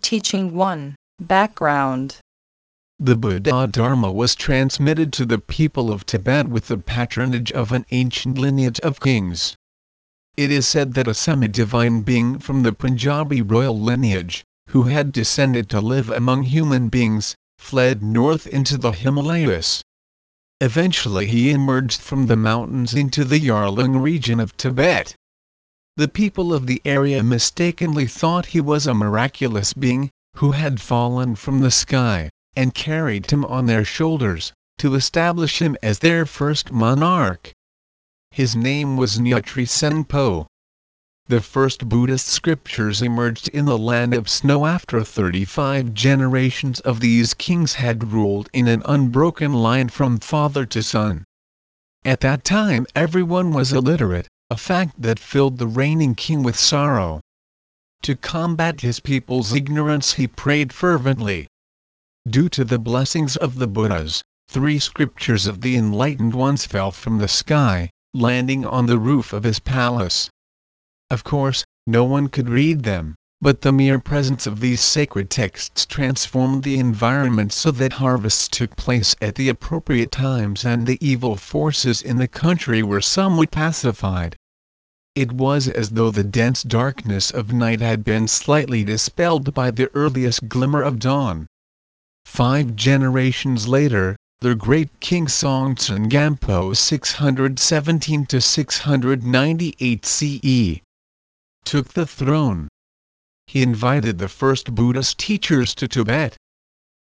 Teaching 1 Background The Buddha Dharma was transmitted to the people of Tibet with the patronage of an ancient lineage of kings. It is said that a semi-divine being from the Punjabi royal lineage, who had descended to live among human beings, fled north into the Himalayas. Eventually he emerged from the mountains into the Yarlung region of Tibet. The people of the area mistakenly thought he was a miraculous being, who had fallen from the sky, and carried him on their shoulders, to establish him as their first monarch. His name was Nyatri Tsenpo. The first Buddhist scriptures emerged in the land of snow after 35 generations of these kings had ruled in an unbroken line from father to son. At that time everyone was illiterate, a fact that filled the reigning king with sorrow. To combat his people's ignorance he prayed fervently. Due to the blessings of the Buddhas, three scriptures of the enlightened ones fell from the sky, landing on the roof of his palace. Of course, no one could read them, but the mere presence of these sacred texts transformed the environment so that harvests took place at the appropriate times and the evil forces in the country were somewhat pacified. It was as though the dense darkness of night had been slightly dispelled by the earliest glimmer of dawn. Five generations later, the great king Songtsen Gampo 617 to 698 CE took the throne he invited the first Buddhist teachers to Tibet.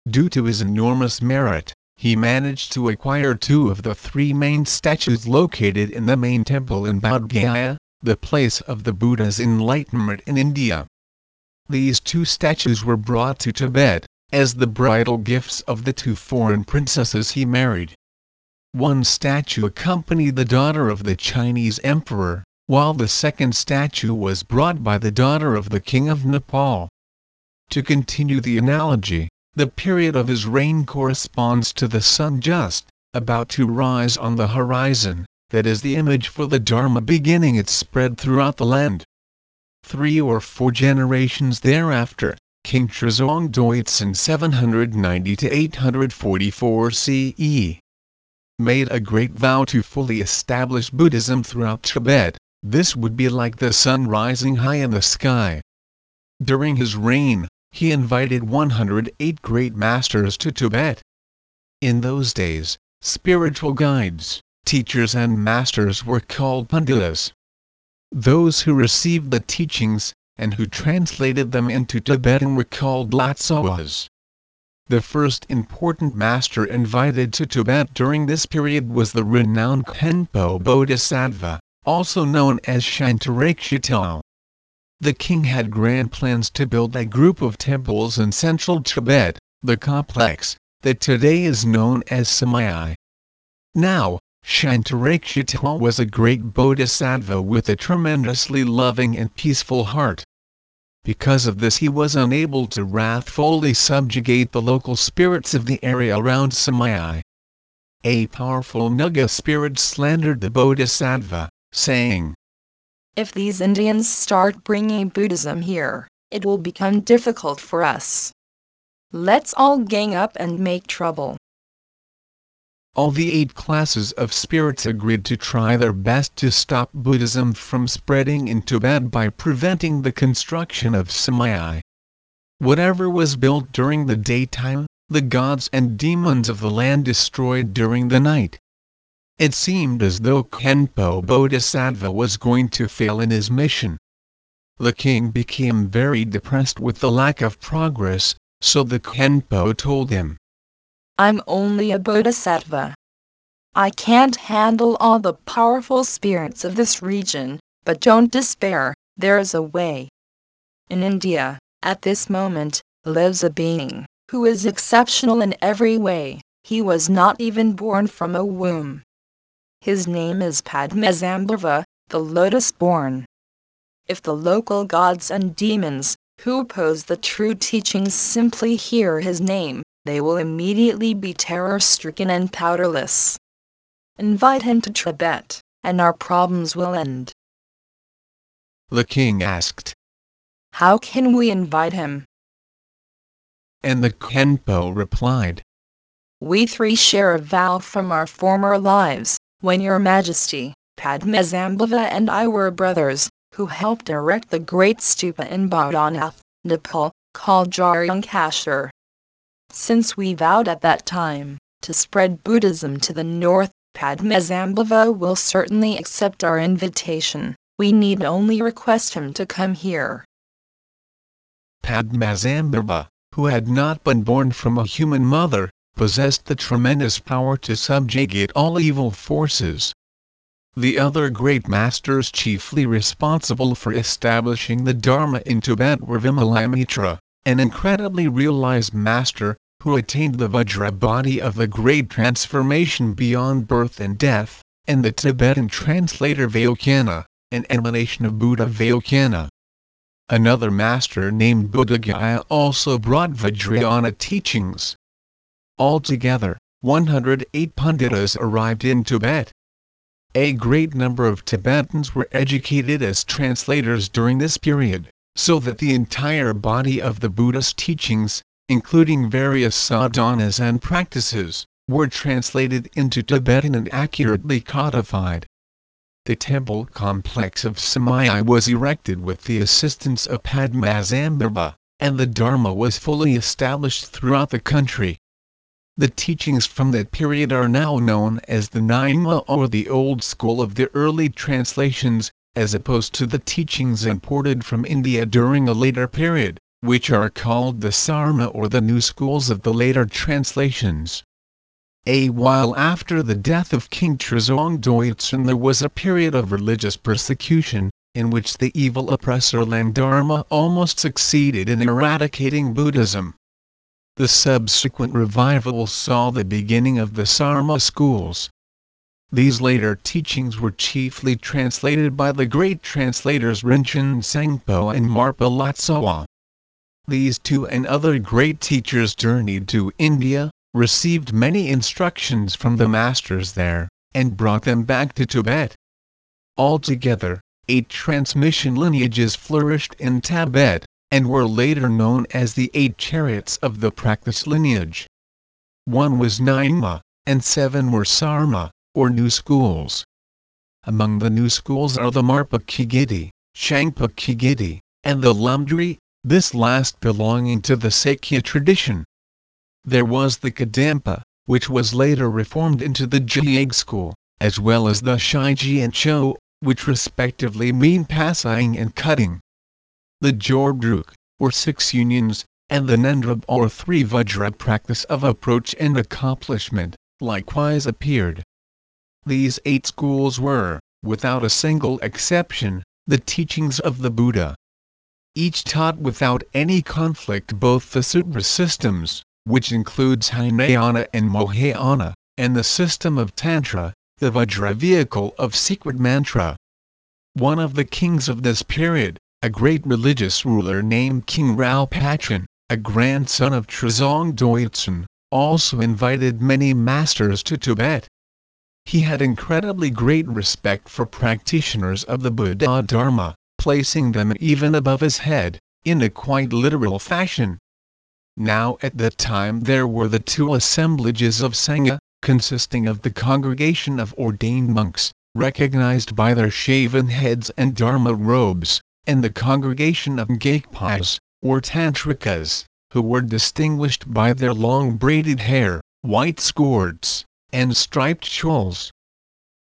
Due to his enormous merit, he managed to acquire two of the three main statues located in the main temple in Bodh Gaya, the place of the Buddha's enlightenment in India. These two statues were brought to Tibet, as the bridal gifts of the two foreign princesses he married. One statue accompanied the daughter of the Chinese emperor, while the second statue was brought by the daughter of the king of Nepal. To continue the analogy, the period of his reign corresponds to the sun just about to rise on the horizon, that is the image for the Dharma beginning its spread throughout the land. Three or four generations thereafter, King Trisong Deutsen 790 to 844 CE made a great vow to fully establish Buddhism throughout Tibet. This would be like the sun rising high in the sky. During his reign, he invited 108 great masters to Tibet. In those days, spiritual guides, teachers and masters were called panditas. Those who received the teachings, and who translated them into Tibetan were called Lotsawas. The first important master invited to Tibet during this period was the renowned Khenpo Bodhisattva also known as Shantarakshita. The king had grand plans to build a group of temples in central Tibet, the complex, that today is known as Samye. Now, Shantarakshita was a great bodhisattva with a tremendously loving and peaceful heart. Because of this he was unable to wrathfully subjugate the local spirits of the area around Samye. A powerful Naga spirit slandered the bodhisattva, saying, If these Indians start bringing Buddhism here, it will become difficult for us. Let's all gang up and make trouble. All the eight classes of spirits agreed to try their best to stop Buddhism from spreading in Tibet by preventing the construction of Samye. Whatever was built during the daytime, the gods and demons of the land destroyed during the night. It seemed as though Khenpo Bodhisattva was going to fail in his mission. The king became very depressed with the lack of progress, so the Khenpo told him, I'm only a bodhisattva. I can't handle all the powerful spirits of this region, but don't despair, there is a way. In India, at this moment, lives a being who is exceptional in every way. He was not even born from a womb. His name is Padmasambhava, the lotus born. If the local gods and demons, who oppose the true teachings simply hear his name, they will immediately be terror stricken and powerless. Invite him to Tibet, and our problems will end. The king asked, How can we invite him? and the Khenpo replied, We three share a vow from our former lives, when your majesty, Padmasambhava and I were brothers, who helped erect the great stupa in Boudhanath, Nepal, called Jarung Khashor. Since we vowed at that time to spread Buddhism to the north, Padmasambhava will certainly accept our invitation. We need only request him to come here. Padmasambhava, who had not been born from a human mother, possessed the tremendous power to subjugate all evil forces. The other great masters chiefly responsible for establishing the Dharma in Tibet were Vimalamitra, an incredibly realized master, who attained the Vajra body of the great transformation beyond birth and death, and the Tibetan translator Vaikana, an emanation of Buddha Vaikana. Another master named Buddhaguhya also brought Vajrayana teachings. Altogether, 108 Panditas arrived in Tibet. A great number of Tibetans were educated as translators during this period, so that the entire body of the Buddhist teachings, including various sadhanas and practices, were translated into Tibetan and accurately codified. The temple complex of Samye was erected with the assistance of Padmasambhava, and the Dharma was fully established throughout the country. The teachings from that period are now known as the Nyingma or the old school of the early translations, as opposed to the teachings imported from India during a later period, which are called the Sarma or the new schools of the later translations. A while after the death of King Trisong Deutsen there was a period of religious persecution, in which the evil oppressor Langdarma almost succeeded in eradicating Buddhism. The subsequent revival saw the beginning of the Sarma schools. These later teachings were chiefly translated by the great translators Rinchen Zangpo and Marpa Lotsawa. These two and other great teachers journeyed to India, received many instructions from the masters there, and brought them back to Tibet. Altogether, eight transmission lineages flourished in Tibet, and were later known as the Eight Chariots of the Practice lineage. One was Nyingma, and seven were Sarma, or New Schools. Among the New Schools are the Marpa Kagiti, Shangpa Kagiti, and the Lamdre, this last belonging to the Sakya tradition. There was the Kadampa, which was later reformed into the Jayag school, as well as the Shije and Cho, which respectively mean passing and cutting the Jordruk, or six unions, and the Nyendrub or three Vajra practice of approach and accomplishment, likewise appeared. These eight schools were, without a single exception, the teachings of the Buddha. Each taught without any conflict both the sutra systems, which includes Hinayana and Mahayana, and the system of Tantra, the Vajra vehicle of secret mantra. One of the kings of this period, a great religious ruler named King Ralpachen, a grandson of Trisong Deutsen, also invited many masters to Tibet. He had incredibly great respect for practitioners of the Buddha Dharma, placing them even above his head, in a quite literal fashion. Now at that time there were the two assemblages of Sangha, consisting of the congregation of ordained monks, recognized by their shaven heads and Dharma robes, and the congregation of Ngakpas, or Tantrikas, who were distinguished by their long braided hair, white skirts, and striped shawls.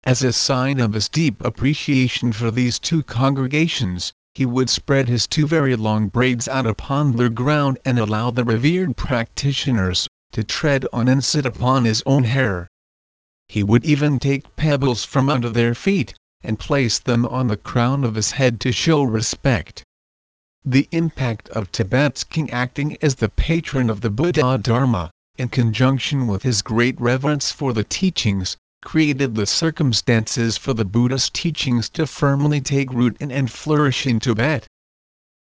As a sign of his deep appreciation for these two congregations, he would spread his two very long braids out upon the ground and allow the revered practitioners to tread on and sit upon his own hair. He would even take pebbles from under their feet, and place them on the crown of his head to show respect. The impact of Tibet's king acting as the patron of the Buddha Dharma, in conjunction with his great reverence for the teachings, created the circumstances for the Buddhist teachings to firmly take root and flourish in Tibet.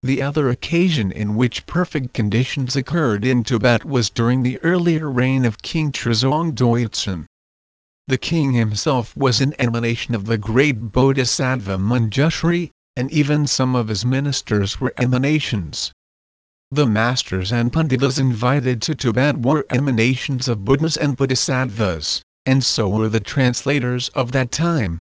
The other occasion in which perfect conditions occurred in Tibet was during the earlier reign of King Trisong Deutsen. The king himself was an emanation of the great Bodhisattva Manjushri, and even some of his ministers were emanations. The masters and panditas invited to Tibet were emanations of Buddhas and Bodhisattvas, and so were the translators of that time.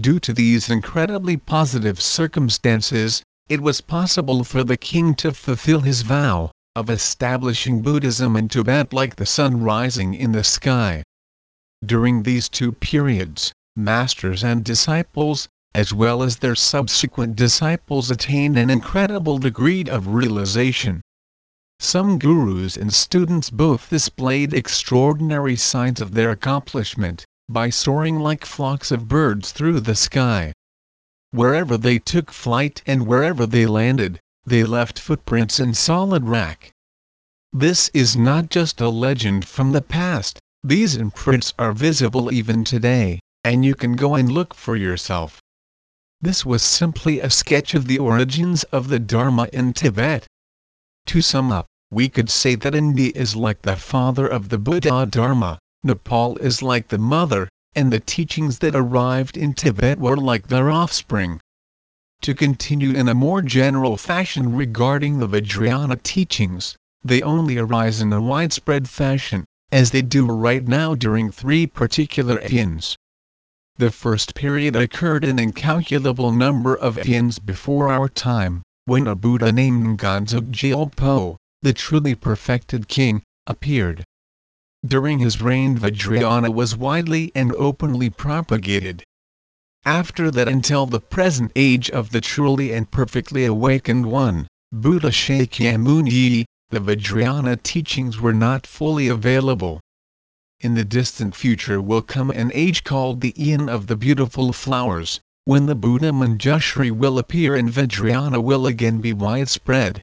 Due to these incredibly positive circumstances, it was possible for the king to fulfill his vow of establishing Buddhism in Tibet like the sun rising in the sky. During these two periods, masters and disciples, as well as their subsequent disciples attained an incredible degree of realization. Some gurus and students both displayed extraordinary signs of their accomplishment, by soaring like flocks of birds through the sky. Wherever they took flight and wherever they landed, they left footprints in solid rock. This is not just a legend from the past, these imprints are visible even today, and you can go and look for yourself. This was simply a sketch of the origins of the Dharma in Tibet. To sum up, we could say that India is like the father of the Buddha Dharma, Nepal is like the mother, and the teachings that arrived in Tibet were like their offspring. To continue in a more general fashion regarding the Vajrayana teachings, they only arise in a widespread fashion, as they do right now during three particular eons. The first period occurred an incalculable number of eons before our time, when a Buddha named Ngonduk Gyalpo, the truly perfected king, appeared. During his reign Vajrayana was widely and openly propagated. After that until the present age of the truly and perfectly awakened one, Buddha Shakyamuni, the Vajrayana teachings were not fully available in the distant future will come an age called the Eon of the Beautiful Flowers, when the Buddha Manjushri will appear and Vajrayana will again be widespread.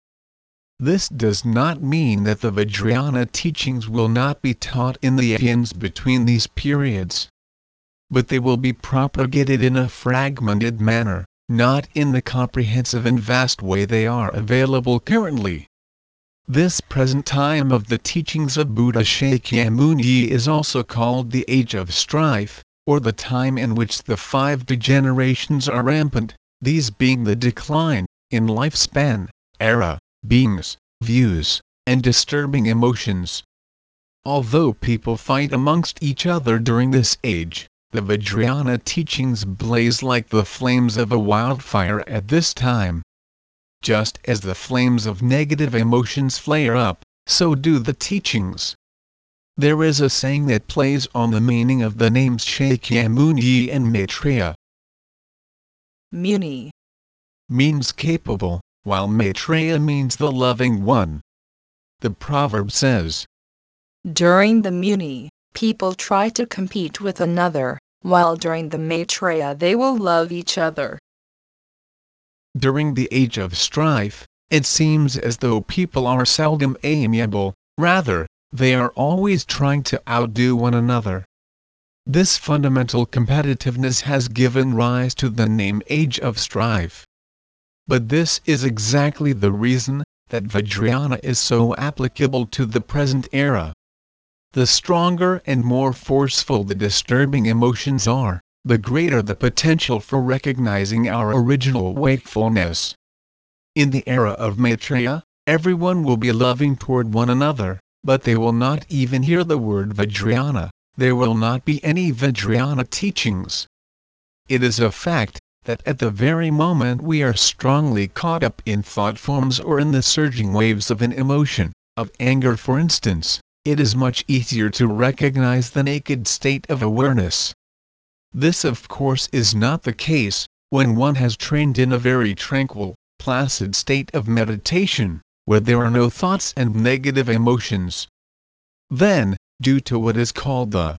This does not mean that the Vajrayana teachings will not be taught in the eons between these periods. But they will be propagated in a fragmented manner, not in the comprehensive and vast way they are available currently. This present time of the teachings of Buddha Shakyamuni is also called the Age of Strife, or the time in which the five degenerations are rampant, these being the decline, in lifespan, era, beings, views, and disturbing emotions. Although people fight amongst each other during this age, the Vajrayana teachings blaze like the flames of a wildfire at this time. Just as the flames of negative emotions flare up, so do the teachings. There is a saying that plays on the meaning of the names Shakyamuni and Maitreya. Muni means capable, while Maitreya means the loving one. The proverb says, During the Muni, people try to compete with another, while during the Maitreya they will love each other. During the age of strife, it seems as though people are seldom amiable, rather, they are always trying to outdo one another. This fundamental competitiveness has given rise to the name Age of Strife. But this is exactly the reason that Vajrayana is so applicable to the present era. The stronger and more forceful the disturbing emotions are, the greater the potential for recognizing our original wakefulness. In the era of Maitreya, everyone will be loving toward one another, but they will not even hear the word Vajrayana, there will not be any Vajrayana teachings. It is a fact that at the very moment we are strongly caught up in thought forms or in the surging waves of an emotion, of anger for instance, it is much easier to recognize the naked state of awareness. This of course is not the case, when one has trained in a very tranquil, placid state of meditation, where there are no thoughts and negative emotions. Then, due to what is called the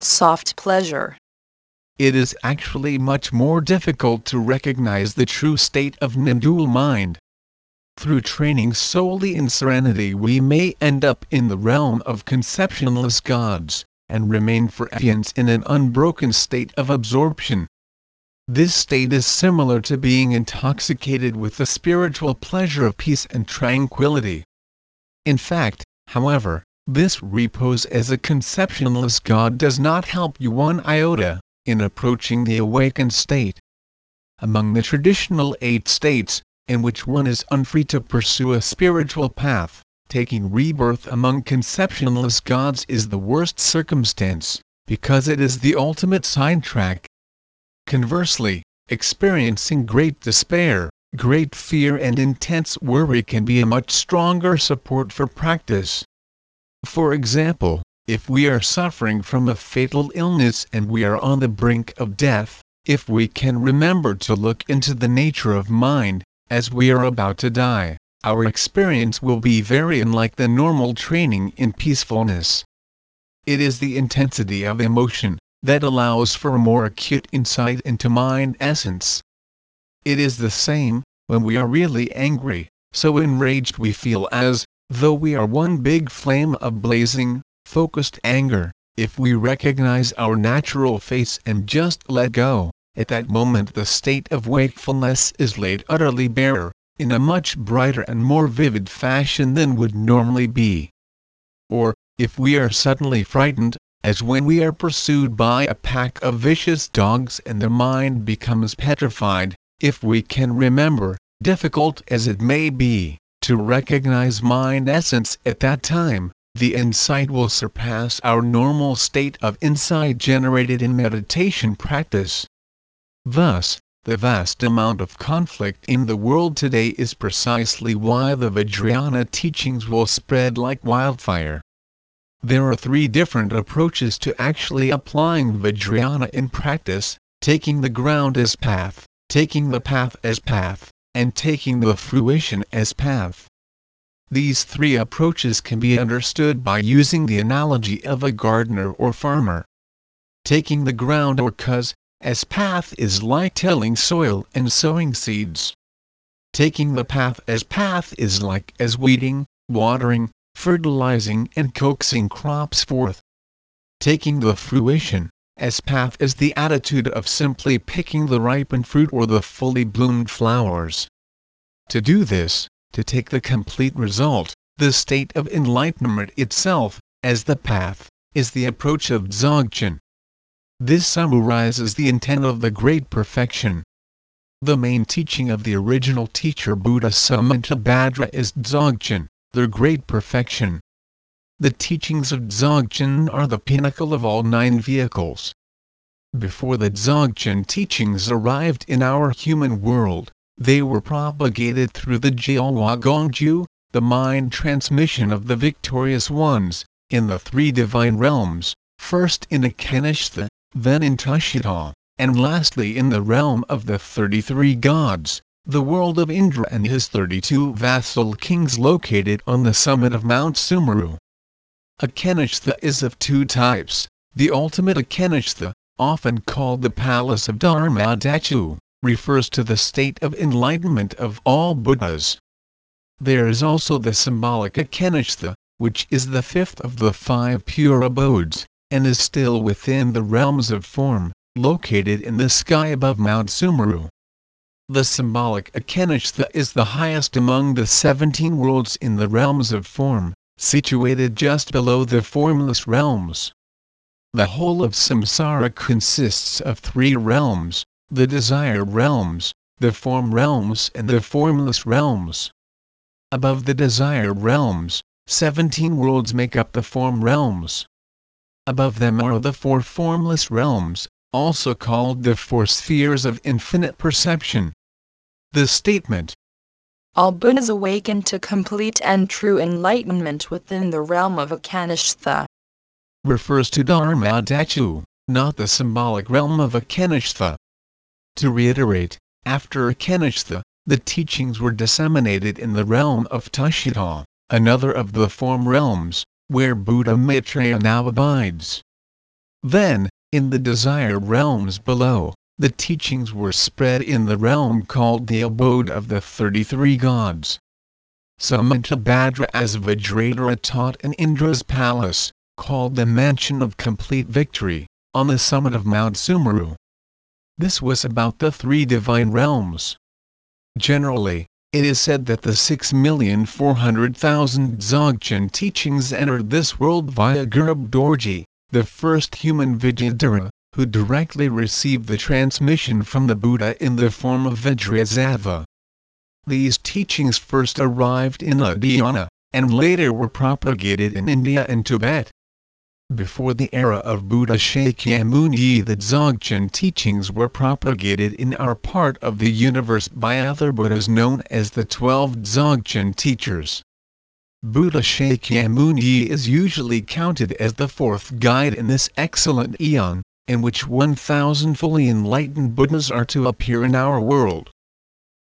soft pleasure, it is actually much more difficult to recognize the true state of non-dual mind. Through training solely in serenity we may end up in the realm of conceptionless gods, and remain for eons in an unbroken state of absorption. This state is similar to being intoxicated with the spiritual pleasure of peace and tranquility. In fact, however, this repose as a conceptionless God does not help you one iota in approaching the awakened state. Among the traditional eight states, in which one is unfree to pursue a spiritual path, taking rebirth among conceptionless gods is the worst circumstance, because it is the ultimate sidetrack. Conversely, experiencing great despair, great fear and intense worry can be a much stronger support for practice. For example, if we are suffering from a fatal illness and we are on the brink of death, if we can remember to look into the nature of mind, as we are about to die, our experience will be very unlike the normal training in peacefulness. It is the intensity of emotion that allows for a more acute insight into mind essence. It is the same when we are really angry, so enraged we feel as though we are one big flame of blazing, focused anger. If we recognize our natural face and just let go, at that moment the state of wakefulness is laid utterly bare, in a much brighter and more vivid fashion than would normally be. Or, if we are suddenly frightened, as when we are pursued by a pack of vicious dogs and the mind becomes petrified, if we can remember, difficult as it may be, to recognize mind essence at that time, the insight will surpass our normal state of insight generated in meditation practice. Thus, the vast amount of conflict in the world today is precisely why the Vajrayana teachings will spread like wildfire. There are three different approaches to actually applying Vajrayana in practice taking the ground as path, taking the path as path, and taking the fruition as path. These three approaches can be understood by using the analogy of a gardener or farmer. Taking the ground or cause, as path is like tilling soil and sowing seeds. Taking the path as path is like as weeding, watering, fertilizing and coaxing crops forth. Taking the fruition as path is the attitude of simply picking the ripened fruit or the fully bloomed flowers. To do this, to take the complete result, the state of enlightenment itself, as the path, is the approach of Dzogchen. This summarizes the intent of the Great Perfection. The main teaching of the original teacher Buddha Samantabhadra is Dzogchen, the Great Perfection. The teachings of Dzogchen are the pinnacle of all nine vehicles. Before the Dzogchen teachings arrived in our human world, they were propagated through the Gyalwa Gongju, the mind transmission of the victorious ones, in the three divine realms, first in Akanishta, then in Tushita, and lastly in the realm of the 33 gods, the world of Indra and his 32 vassal kings located on the summit of Mount Sumeru. Akanishta is of two types, the ultimate Akanishta, often called the palace of Dharma Dharmadhatu, refers to the state of enlightenment of all Buddhas. There is also the symbolic Akanishta, which is the fifth of the five pure abodes, and is still within the realms of form, located in the sky above Mount Sumeru. The symbolic Akanishta is the highest among the 17 worlds in the realms of form, situated just below the formless realms. The whole of samsara consists of three realms, the desire realms, the form realms and the formless realms. Above the desire realms, 17 worlds make up the form realms. Above them are the four formless realms, also called the four spheres of infinite perception. The statement, All Buddhas awaken to complete and true enlightenment within the realm of Akanishta, refers to Dharmadhatu, not the symbolic realm of Akanishta. To reiterate, after Akanishta, the teachings were disseminated in the realm of Tushita, another of the form realms, where Buddha Maitreya now abides. Then, in the desire realms below, the teachings were spread in the realm called the abode of the 33 gods. Samantabhadra as Vajradhara taught in Indra's palace, called the Mansion of Complete Victory, on the summit of Mount Sumeru. This was about the three divine realms. Generally, it is said that the 6,400,000 Dzogchen teachings entered this world via Garab Dorje, the first human Vidyadhara, who directly received the transmission from the Buddha in the form of Vajrasattva. these teachings first arrived in Uddiyana, and later were propagated in India and Tibet. Before the era of Buddha Shakyamuni the Dzogchen teachings were propagated in our part of the universe by other Buddhas known as the Twelve Dzogchen teachers. Buddha Shakyamuni is usually counted as the fourth guide in this excellent eon, in which 1,000 fully enlightened Buddhas are to appear in our world.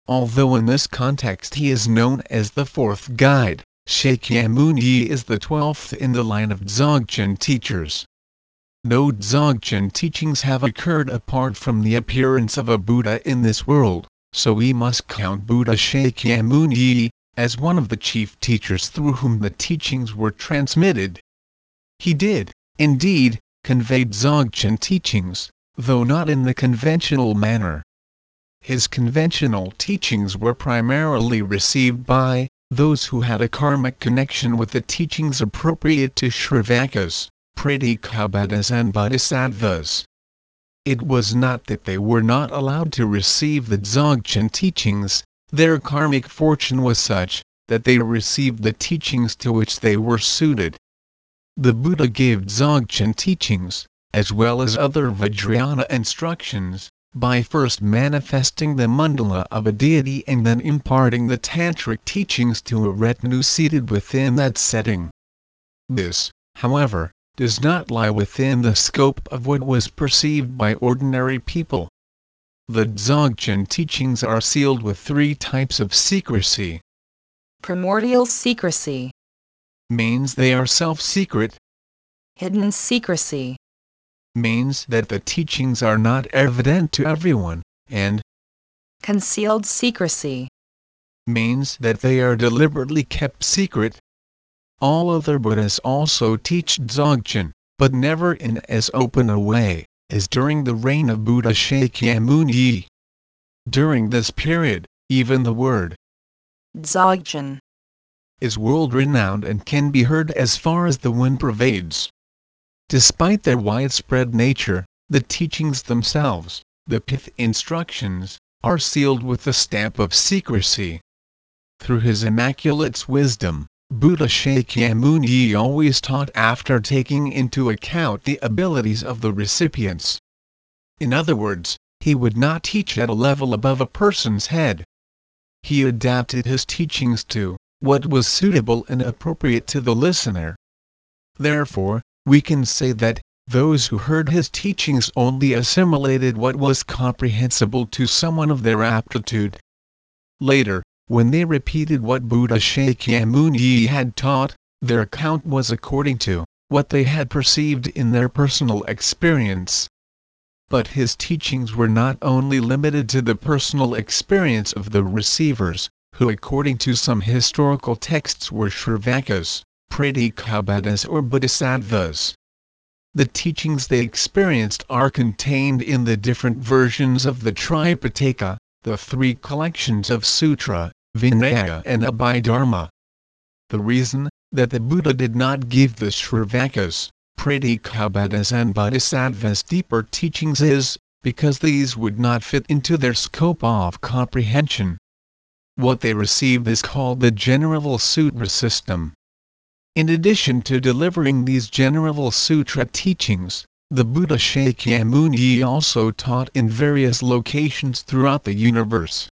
Although in this context he is known as the fourth guide, Shakyamuni is the twelfth in the line of Dzogchen teachers. No Dzogchen teachings have occurred apart from the appearance of a Buddha in this world, so we must count Buddha Shakyamuni as one of the chief teachers through whom the teachings were transmitted. He did, indeed, convey Dzogchen teachings, though not in the conventional manner. His conventional teachings were primarily received by those who had a karmic connection with the teachings appropriate to Shravakas, Pratyekabuddhas and Bodhisattvas. It was not that they were not allowed to receive the Dzogchen teachings, their karmic fortune was such, that they received the teachings to which they were suited. The Buddha gave Dzogchen teachings, as well as other Vajrayana instructions, by first manifesting the mandala of a deity and then imparting the tantric teachings to a retinue seated within that setting. This, however, does not lie within the scope of what was perceived by ordinary people. The Dzogchen teachings are sealed with three types of secrecy. Primordial secrecy, Means they are self-secret, hidden secrecy, means that the teachings are not evident to everyone, and concealed secrecy, means that they are deliberately kept secret. All other Buddhas also teach Dzogchen, but never in as open a way as during the reign of Buddha Shakyamuni. During this period, even the word Dzogchen, is world-renowned and can be heard as far as the wind pervades. Despite their widespread nature, the teachings themselves, the pith instructions, are sealed with the stamp of secrecy. Through his immaculate wisdom, Buddha Shakyamuni always taught after taking into account the abilities of the recipients. In other words, he would not teach at a level above a person's head. He adapted his teachings to what was suitable and appropriate to the listener. Therefore, we can say that those who heard his teachings only assimilated what was comprehensible to someone of their aptitude. Later, when they repeated what Buddha Shakyamuni had taught, their account was according to what they had perceived in their personal experience. But his teachings were not only limited to the personal experience of the receivers, who according to some historical texts were Shravakas, Pratyekabuddhas or Bodhisattvas. The teachings they experienced are contained in the different versions of the Tripitaka, the three collections of Sutra, Vinaya and Abhidharma. The reason that the Buddha did not give the Shravakas, Pratyekabuddhas and Bodhisattvas deeper teachings is, because these would not fit into their scope of comprehension. What they received is called the General Sutra system. In addition to delivering these General Sutra teachings, the Buddha Shakyamuni also taught in various locations throughout the universe.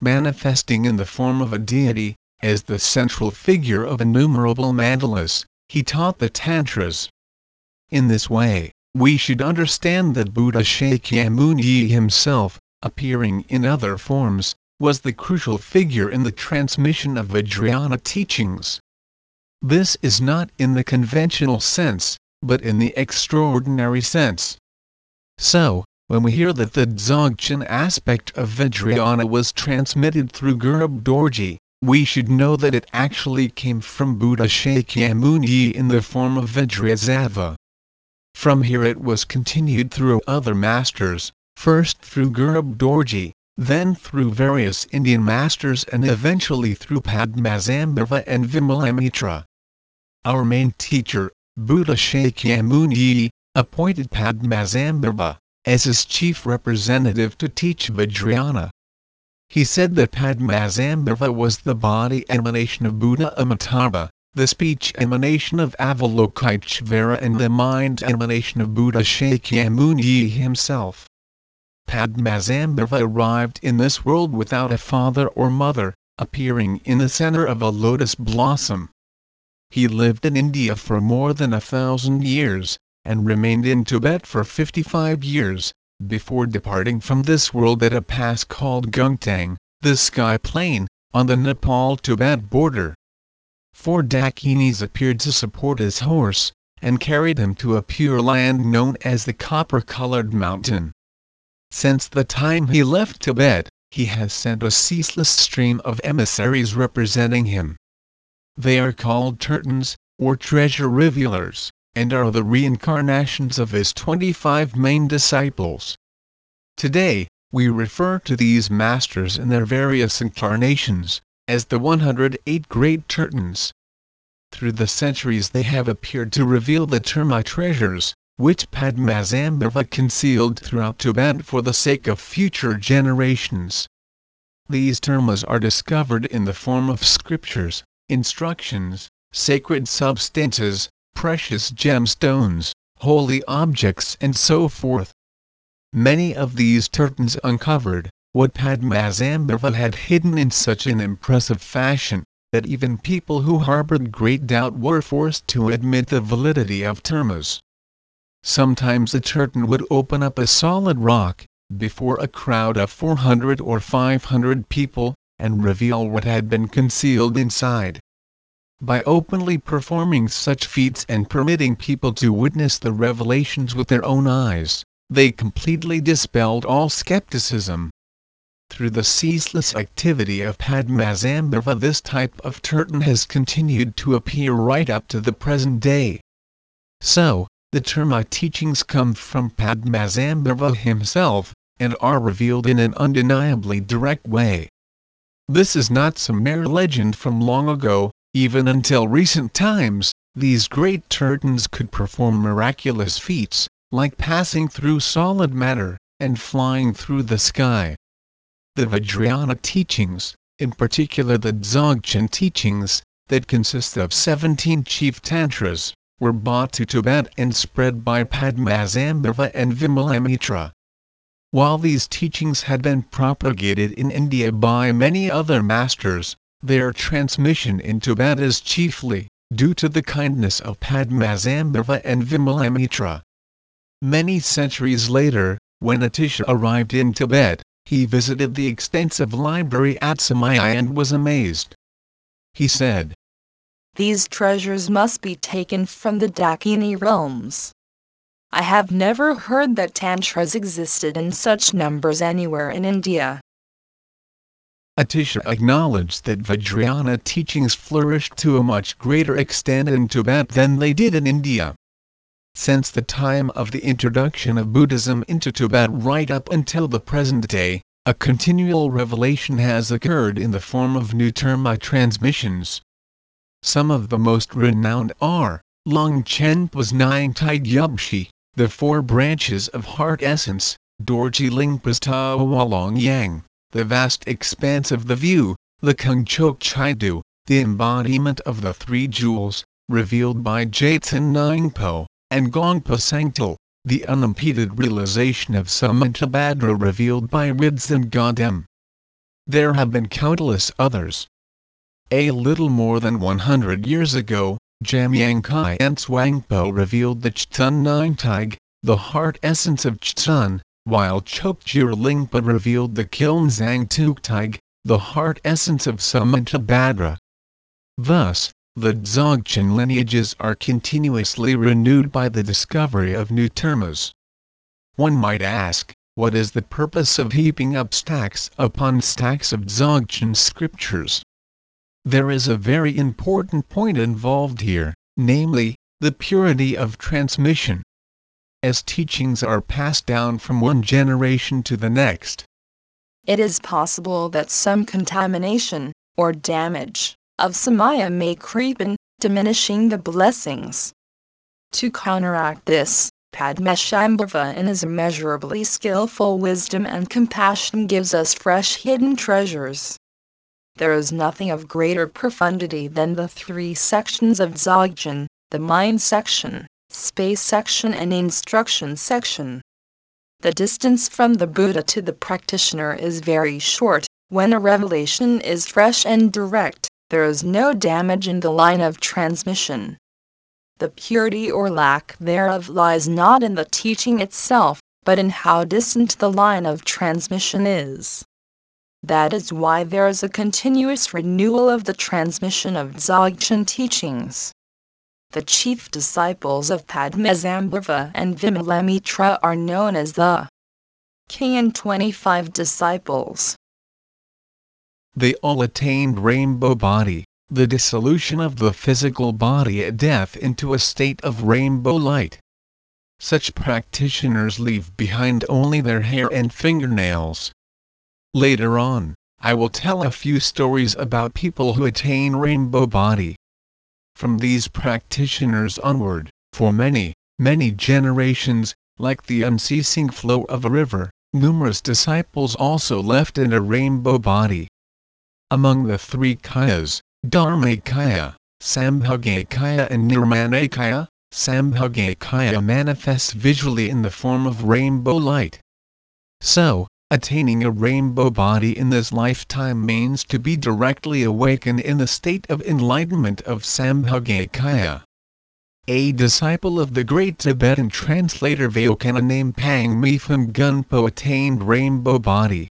Manifesting in the form of a deity, as the central figure of innumerable mandalas, he taught the Tantras. In this way, we should understand that Buddha Shakyamuni himself, appearing in other forms, was the crucial figure in the transmission of Vajrayana teachings. This is not in the conventional sense, but in the extraordinary sense. So, when we hear that the Dzogchen aspect of Vajrayana was transmitted through Garab Dorje, we should know that it actually came from Buddha Shakyamuni in the form of Vajrasattva. From here it was continued through other masters, first through Garab Dorje, then through various Indian masters and eventually through Padmasambhava and Vimalamitra. Our main teacher, Buddha Shakyamuni, appointed Padmasambhava as his chief representative to teach Vajrayana. he said that Padmasambhava was the body emanation of Buddha Amitabha, the speech emanation of Avalokiteshvara and the mind emanation of Buddha Shakyamuni himself. Padmasambhava arrived in this world without a father or mother, appearing in the center of a lotus blossom. He lived in India for more than a thousand years, and remained in Tibet for 55 years, before departing from this world at a pass called Gungtang, the Sky Plain, on the Nepal-Tibet border four Dakinis appeared to support his horse, and carried him to a pure land known as the Copper-Colored Mountain. Since the time he left Tibet, he has sent a ceaseless stream of emissaries representing him. They are called Tertöns, or treasure revealers, and are the reincarnations of his 25 main disciples. Today, we refer to these masters in their various incarnations, as the 108 Great Tertöns. Through the centuries they have appeared to reveal the Terma treasures, which Padmasambhava concealed throughout Tibet for the sake of future generations. These termas are discovered in the form of scriptures, instructions, sacred substances, precious gemstones, holy objects and so forth. Many of these Tertöns uncovered, what Padmasambhava had hidden in such an impressive fashion, that even people who harbored great doubt were forced to admit the validity of termas. Sometimes a Tertön would open up a solid rock, before a crowd of 400 or 500 people, and reveal what had been concealed inside. By openly performing such feats and permitting people to witness the revelations with their own eyes, they completely dispelled all skepticism. Through the ceaseless activity of Padmasambhava this type of Tertön has continued to appear right up to the present day. So, the Terma teachings come from Padmasambhava himself, and are revealed in an undeniably direct way. This is not some mere legend from long ago, even until recent times, these great Tertöns could perform miraculous feats, like passing through solid matter, and flying through the sky. The Vajrayana teachings, in particular the Dzogchen teachings, that consist of 17 chief tantras, were brought to Tibet and spread by Padmasambhava and Vimalamitra. While these teachings had been propagated in India by many other masters, their transmission in Tibet is chiefly due to the kindness of Padmasambhava and Vimalamitra. Many centuries later, when Atisha arrived in Tibet, he visited the extensive library at Samye and was amazed. He said, These treasures must be taken from the Dakini realms. I have never heard that tantras existed in such numbers anywhere in India. Atisha acknowledged that Vajrayana teachings flourished to a much greater extent in Tibet than they did in India. Since the time of the introduction of Buddhism into Tibet right up until the present day, a continual revelation has occurred in the form of new terma transmissions. Some of the most renowned are Longchenpa's Nyingtig Yabshi, the Four Branches of Heart Essence, Dorje Lingpa's Tawalong Yang, the vast expanse of the view, the Kung Konchok Chidu, the embodiment of the Three Jewels, revealed by Jatsön Nyingpo and Gongpa Zangthal, the unimpeded realization of Samantabhadra revealed by Rigdzin Gödem. There have been countless others. A little more than 100 years ago, Jamyang Khyentse Wangpo revealed the Chetsun Nyingtig, the heart essence of Chetsun, while Chokgyur Lingpa revealed the Künzang Tuktig, the heart essence of Samantabhadra. Thus, the Dzogchen lineages are continuously renewed by the discovery of new termas. One might ask, what is the purpose of heaping up stacks upon stacks of Dzogchen scriptures? There is a very important point involved here, namely, the purity of transmission. As teachings are passed down from one generation to the next, it is possible that some contamination, or damage, of Samaya may creep in, diminishing the blessings. To counteract this, Padmasambhava in his immeasurably skillful wisdom and compassion gives us fresh hidden treasures. There is nothing of greater profundity than the three sections of Dzogchen, the mind section, space section and instruction section. The distance from the Buddha to the practitioner is very short. When a revelation is fresh and direct, there is no damage in the line of transmission. The purity or lack thereof lies not in the teaching itself, but in how distant the line of transmission is. That is why there is a continuous renewal of the transmission of Dzogchen teachings. The chief disciples of Padmasambhava and Vimalamitra are known as the King and 25 disciples. They all attained rainbow body, the dissolution of the physical body at death into a state of rainbow light. Such practitioners leave behind only their hair and fingernails. Later on, I will tell a few stories about people who attain rainbow body. From these practitioners onward, for many, many generations, like the unceasing flow of a river, numerous disciples also left in a rainbow body. Among the three kayas, Dharmakaya, Sambhogakaya and Nirmanakaya, Sambhogakaya manifests visually in the form of rainbow light. So, attaining a rainbow body in this lifetime means to be directly awakened in the state of enlightenment of Sambhogakaya. A disciple of the great Tibetan translator Vairotsana named Pang Mipham Gönpo attained rainbow body.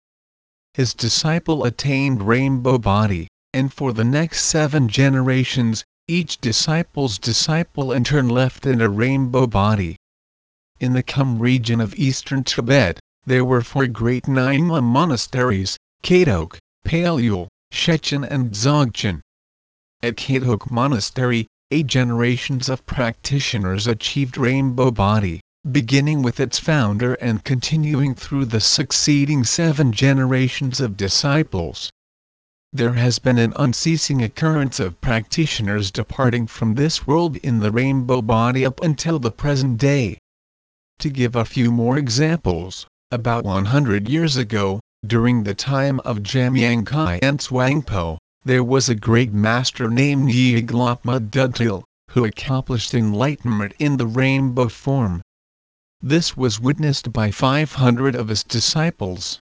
His disciple attained rainbow body and for the next seven generations, each disciple's disciple in turn left in a rainbow body. In the Kham region of eastern Tibet, there were four great Nyingma monasteries, Katok, Palyul, Shechen and Dzogchen. At Katok Monastery, eight generations of practitioners achieved rainbow body, beginning with its founder and continuing through the succeeding seven generations of disciples there has been an unceasing occurrence of practitioners departing from this world in the rainbow body up until the present day. To give a few more examples, about 100 years ago, during the time of Jamyang Khyentse Wangpo, there was a great master named Nyagla Pema Düdul, who accomplished enlightenment in the rainbow form. This was witnessed by 500 of his disciples.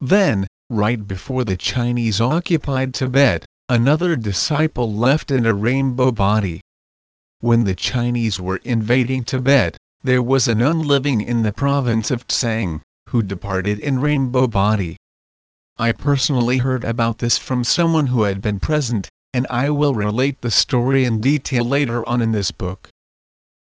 Then, right before the Chinese occupied Tibet, another disciple left in a rainbow body. When the Chinese were invading Tibet, there was a nun living in the province of Tsang, who departed in rainbow body. I personally heard about this from someone who had been present, and I will relate the story in detail later on in this book.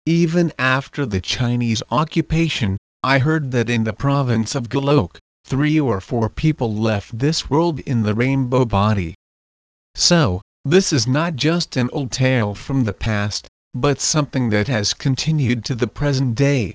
Even after the Chinese occupation, I heard that in the province of Golok, three or four people left this world in the rainbow body. So, this is not just an old tale from the past, but something that has continued to the present day.